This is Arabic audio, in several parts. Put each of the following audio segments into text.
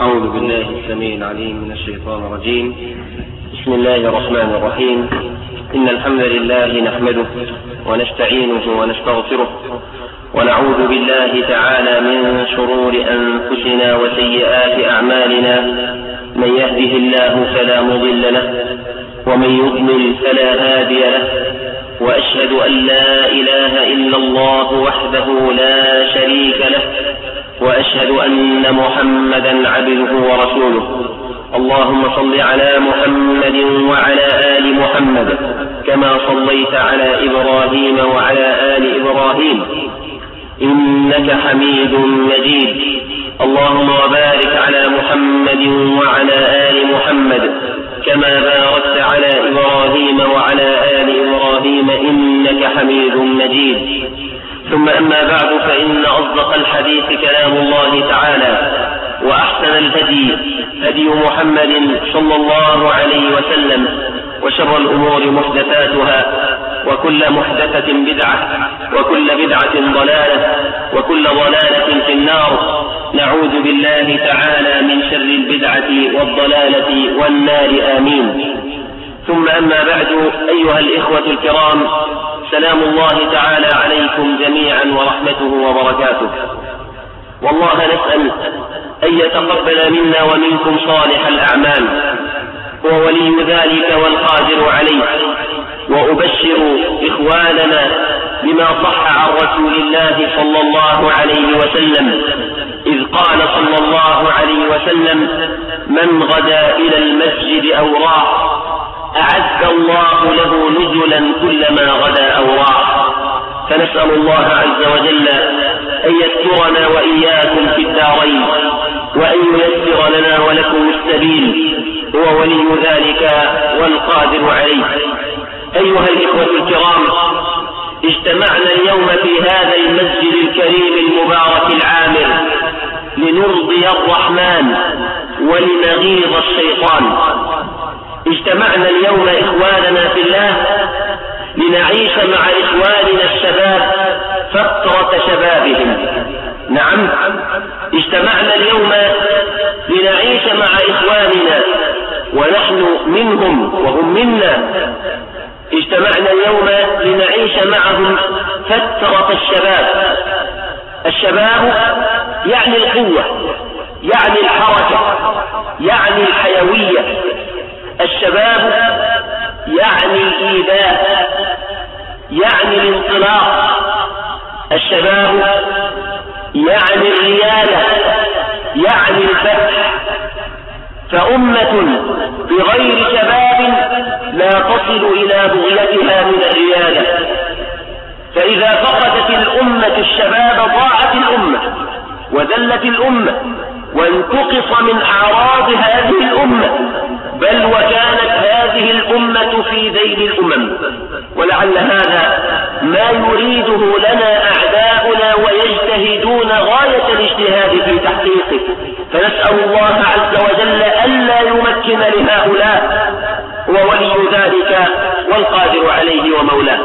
أعوذ بالله السميع العليم من الشيطان الرجيم. بسم الله الرحمن الرحيم. إن الحمد لله نحمده ونستعينه ونستغفره ونعوذ بالله تعالى من شرور أنفسنا وسيئات أعمالنا. من يهده الله فلا مضل له ومن يضلل فلا هادي له. وأشهد أن لا إله إلا الله وحده لا شريك له. وأشهد أن محمدا عبده ورسوله. اللهم صل على محمد وعلى آل محمد كما صليت على إبراهيم وعلى آل إبراهيم. إنك حميد مجيد. اللهم وبارك على محمد وعلى آل محمد كما باركت على إبراهيم وعلى آل إبراهيم إنك حميد مجيد. ثم أما بعد فإن أصدق الحديث كلام الله تعالى وأحسن الهدي هدي محمد صلى الله عليه وسلم وشر الأمور محدثاتها وكل محدثة بدعة وكل بدعة ضلالة وكل ضلالة في النار. نعوذ بالله تعالى من شر البدعة والضلالة والنار. آمين. ثم أما بعد أيها الإخوة الكرام سلام الله تعالى عليكم جميعا ورحمته وبركاته. والله نسأل أن يتقبل منا ومنكم صالح الأعمال هو ولي ذلك والقادر عليه. وأبشر إخواننا بما صح عن رسول الله صلى الله عليه وسلم إذ قال صلى الله عليه وسلم من غدا إلى المسجد أو راح أعد الله له نزلا كلما غدا أو راح فنسأل الله عز وجل أن يسترنا وإياكم في الدارين وأن ييسر لنا ولكم السبيل هو ولي ذلك والقادر عليه. أيها الإخوة الكرام اجتمعنا اليوم في هذا المسجد الكريم المبارك العامر لنرضي الرحمن ولنغيظ الشيطان. اجتمعنا اليوم إخواننا في الله لنعيش مع إخواننا الشباب فترة شبابهم. نعم اجتمعنا اليوم لنعيش مع إخواننا ونحن منهم وهم منا. اجتمعنا اليوم لنعيش معهم فترة الشباب. الشباب يعني القوة يعني الحركة يعني الحيوية. الشباب يعني الإيذاء يعني الانطلاق. الشباب يعني الريالة يعني الفتح فأمة بغير شباب لا تصل إلى بغيتها من الريالة فإذا فقدت الأمة الشباب ضاعت الأمة وذلت الأمة وانتقص من أعراض هذه الأمة. بل وكانت هذه الأمة في ذيل الأمم. ولعل هذا ما يريده لنا أعداؤنا ويجتهدون غاية الاجتهاد في تحقيقه. فنسأل الله عز وجل ألا يمكن لهؤلاء وولي ذلك والقادر عليه ومولاه.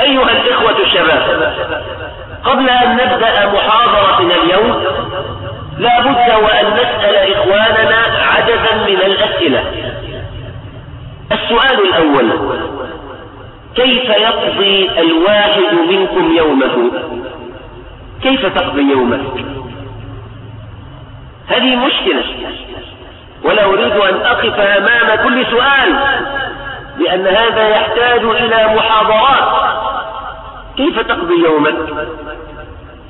أيها الإخوة الشباب قبل أن نبدأ محاضرتنا اليوم لا بد وأن نسأل إخواننا عددا من الأسئلة. السؤال الأول كيف يقضي الواحد منكم يومه؟ كيف تقضي يومك؟ هذه مشكلة. ولا أريد أن أقف أمام كل سؤال لأن هذا يحتاج إلى محاضرات. كيف تقضي يومك؟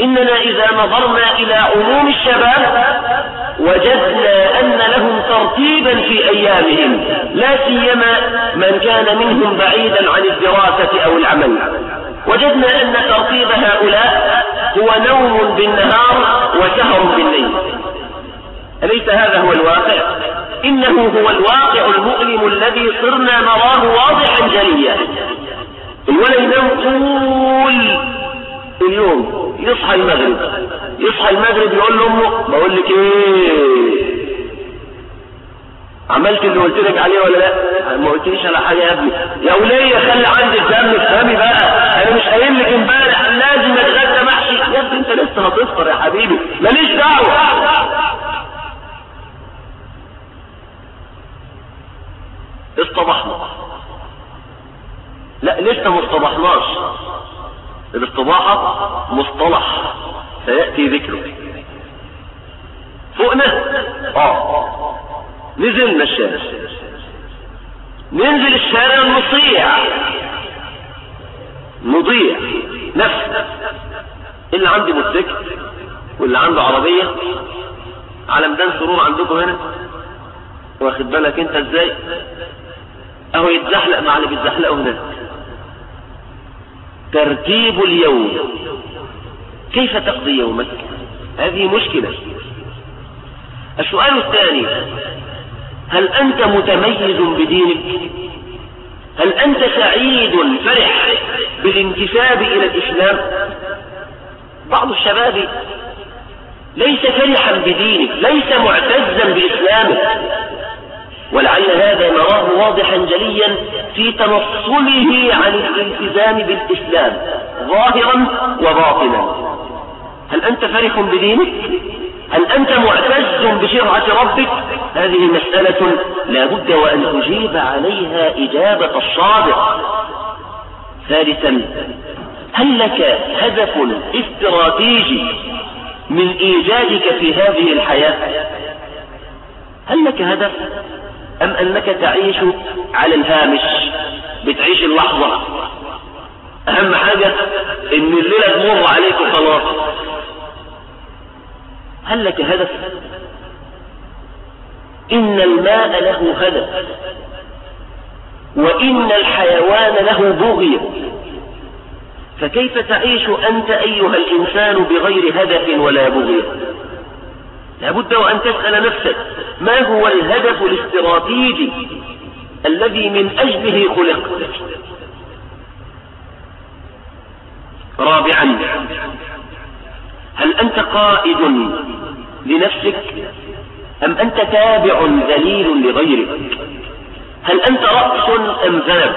إننا إذا نظرنا إلى عموم الشباب وجدنا ترتيبا في أيامهم لا سيما من كان منهم بعيدا عن الدراسة أو العمل. وجدنا أن ترتيب هؤلاء هو نوم بالنهار وسهر بالليل. أليس هذا هو الواقع؟ إنه هو الواقع المؤلم الذي صرنا نراه واضحا جليا. الولد ينام طول اليوم يصحى المغرب. يصحى المغرب يقول لأمه بقول لك إيه؟ عملت اللي قلت لك عليه ولا لا؟ ما قلتليش على حاجة يا ابني. يا وليه خلي عندي الدم افهمي بقى. أنا مش قايل لك امبارح لازم اتغدى محشي. يا ابني أنت لسه هتفطر يا حبيبي. ماليش دعوة. اصطبحنا لا لسه ما اصطبحناش. الاصطباحه مصطلح. سيأتي ذكره. فوقنا. آه. نزلنا الشارع. ننزل الشارع نطيع نضيع نفس. اللي عندي موتوسيكل واللي عنده عربية. على ميدان سرور عندكم هنا. واخد بالك انت إزاي؟ اهو يتزحلق مع اللي بيتزحلقوا هناك. ترتيب اليوم. كيف تقضي يومك؟ هذه مشكلة. السؤال الثاني. هل أنت متميز بدينك؟ هل أنت سعيد فرح بالانتساب إلى الإسلام؟ بعض الشباب ليس فرحا بدينك ليس معتزا بإسلامه ولعل هذا نراه واضحا جليا في تنصله عن الالتزام بالإسلام ظاهرا وباطنا. هل أنت فرح بدينك؟ هل أنت معتز بشرعة ربك؟ هذه مسألة لا بد وأن أجيب عليها إجابة الصادق. ثالثا هل لك هدف استراتيجي من إيجادك في هذه الحياة؟ هل لك هدف أم أنك تعيش على الهامش بتعيش اللحظة؟ أهم حاجة إن الليلة تمر عليك وخلاص هل لك هدف إن الماء له هدف وإن الحيوان له بغية فكيف تعيش أنت أيها الإنسان بغير هدف ولا بغية لابد وأن تسأل نفسك ما هو الهدف الاستراتيجي الذي من أجله خلقت؟ رابعا هل أنت قائد لنفسك؟ أم أنت تابع ذليل لغيرك؟ هل أنت رأس أم ذاب؟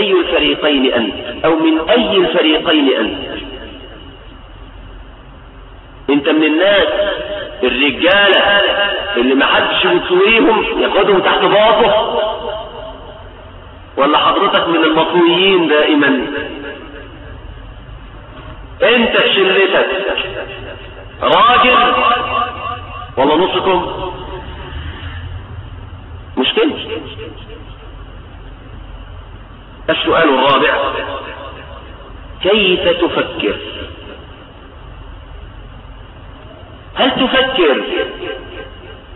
أي الفريقين أنت؟ أو من أي الفريقين أنت؟ أنت من الناس الرجالة اللي ما حدش يطويهم ياخدهم تحت باطه ولا حضرتك من المطويين دائما؟ أنت شلتك. راجل ولا نصكم. مشكلة. السؤال الرابع. كيف تفكر؟ هل تفكر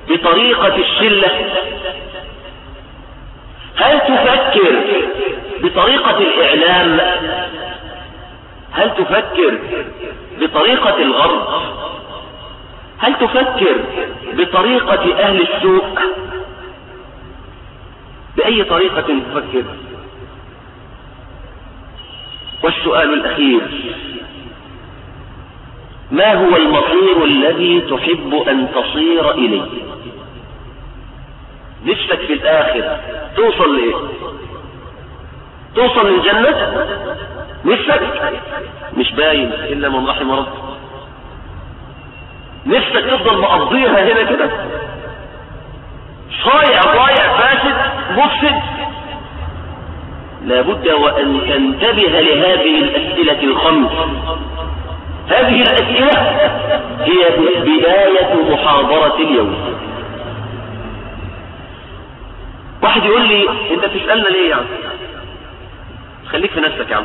بطريقة الشلة؟ هل تفكر بطريقة الإعلام؟ هل تفكر بطريقة الغرب هل تفكر بطريقة أهل السوق؟ بأي طريقة تفكر؟ والسؤال الأخير ما هو المصير الذي تحب أن تصير إليه؟ نفسك في الآخر توصل لإيه؟ توصل للجنة؟ نفسك؟ مش باين إلا من رحم ربك. نفسك تفضل مقضيها هنا كده. صايع ضايع فاسد مفسد. لابد وأن تنتبه لهذه الأسئلة الخمس. هذه الأسئلة هي بداية محاضرة اليوم. واحد يقول لي أنت تسألنا ليه يا عم؟ خليك في نفسك يا عم.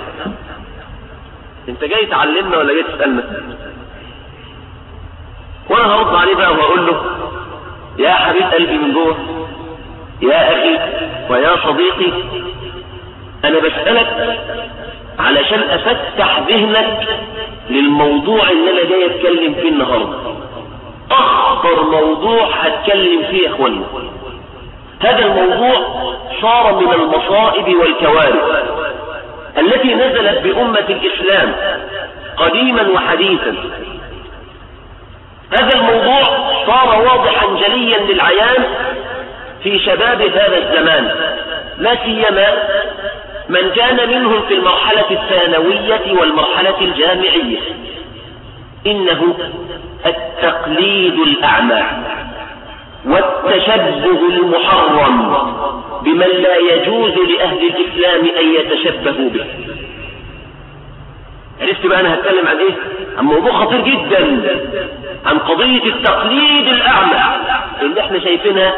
أنت جاي تعلمنا ولا جاي تسألنا؟ وأنا هرد عليه بقى وهقول له يا حبيب قلبي من جوه يا أخي ويا صديقي أنا بسألك علشان أفتح ذهنك للموضوع اللي أنا جاي أتكلم فيه النهارده. أخطر موضوع هتكلم فيه يا اخوانا هذا الموضوع صار من المصائب والكوارث التي نزلت بأمة الإسلام قديما وحديثا. هذا الموضوع صار واضحا جليا للعيان في شباب هذا الزمان لا سيما من كان منهم في المرحلة الثانوية والمرحلة الجامعية. إنه التقليد الأعمى والتشبه المحرم بمن لا يجوز لأهل الإسلام أن يتشبهوا به. عرفت بقى أنا هتكلم عن إيه؟ عن موضوع خطير جدا. عن قضية التقليد الأعمى اللي إحنا شايفينها